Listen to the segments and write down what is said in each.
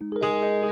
커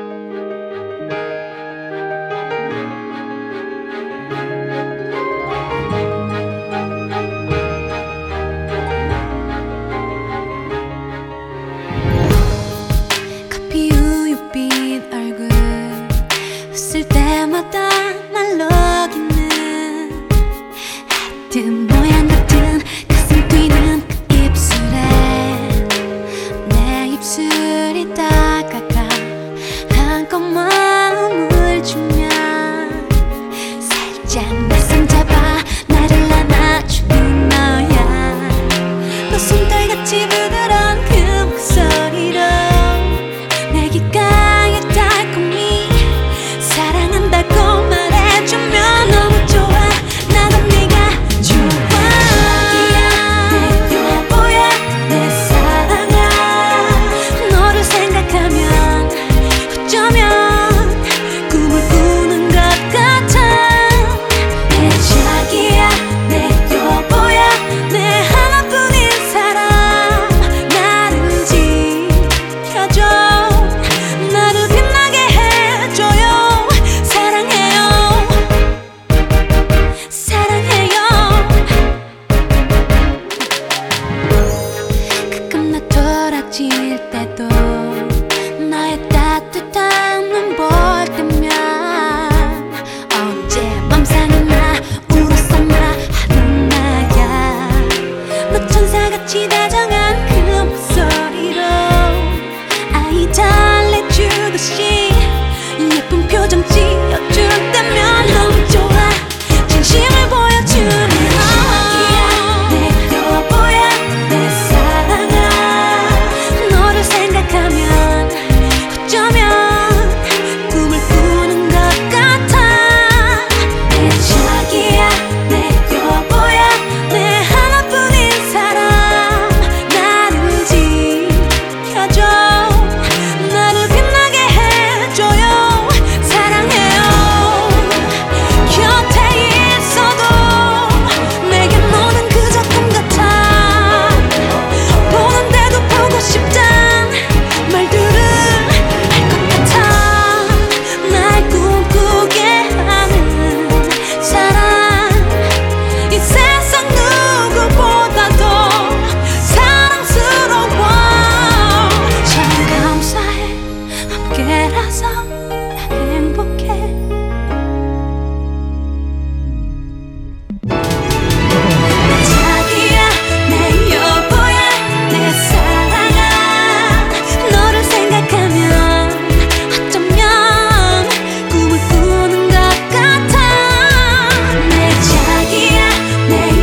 name.